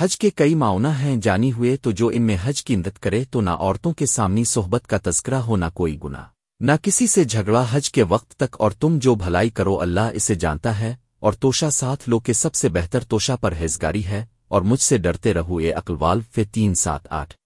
حج کے کئی معاونہ ہیں جانی ہوئے تو جو ان میں حج کی مدد کرے تو نہ عورتوں کے سامنے صحبت کا تذکرہ ہو نہ کوئی گنا نہ کسی سے جھگڑا حج کے وقت تک اور تم جو بھلائی کرو اللہ اسے جانتا ہے اور توشا ساتھ لو کے سب سے بہتر توشا پر ہیزگاری ہے اور مجھ سے ڈرتے رہو اے اقلوال فے تین سات آٹھ۔